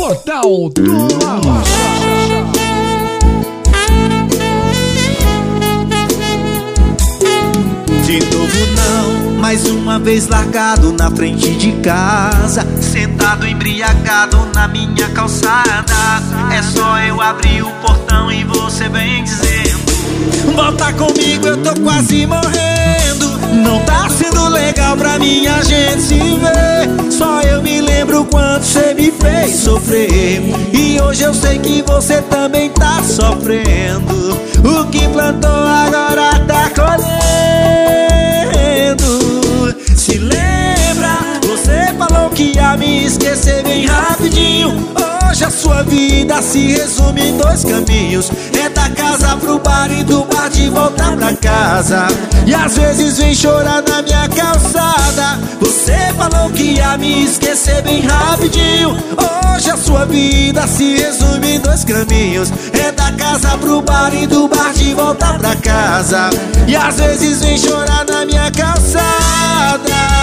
Portal do Arrocha. De novo não, mais uma vez largado na frente de casa Sentado embriagado na minha calçada É só eu abrir o portão e você vem dizendo Volta comigo, eu tô quase morrendo lembro quanto você me fez sofrer. E hoje eu sei que você também tá sofrendo. O que plantou agora tá colhendo. Se lembra, você falou que ia me esquecer bem rapidinho. Hoje a sua vida se resume em dois caminhos. É da casa pro bar e do bar de volta pra casa. E às vezes vem chorar na minha que ia me esquecer bem rapidinho. Hoje a sua vida se resume em dois caminhos. É da casa pro bar e do bar de volta pra casa. E às vezes vem chorar na minha calçada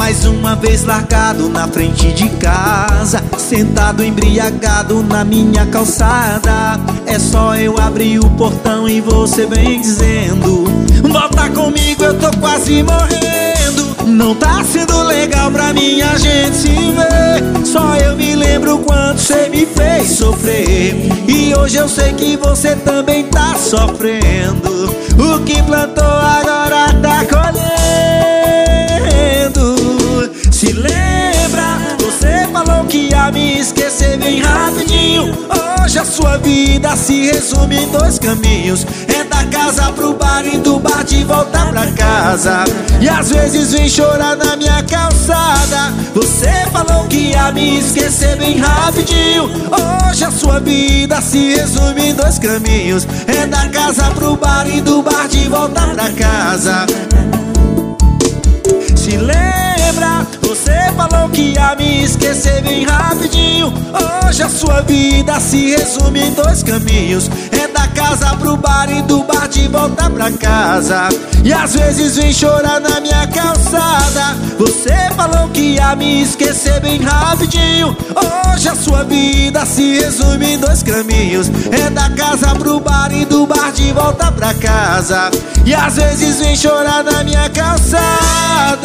mais uma vez largado na frente de casa Sentado embriagado na minha calçada. É só eu abrir o portão e você vem dizendo Volta comigo, eu tô quase morrendo. Não tá sendo legal pra mim a gente se ver. Só eu me lembro quanto você me fez sofrer. E hoje eu sei que você também tá sofrendo. O que plantou agora sua vida se resume em dois caminhos. É da casa pro bar e do bar de volta pra casa. E às vezes vem chorar na minha calçada. Você falou que ia me esquecer bem rapidinho. Hoje a sua vida se resume em dois caminhos. É da casa pro bar e do bar de volta pra casa. Se ia me esquecer bem rapidinho. Hoje a sua vida se resume em dois caminhos. É da casa pro bar e do bar de volta pra casa. E às vezes vem chorar na minha calçada. Você falou que ia me esquecer bem rapidinho. Hoje a sua vida se resume em dois caminhos. É da casa pro bar e do bar de volta pra casa. E às vezes vem chorar na minha calçada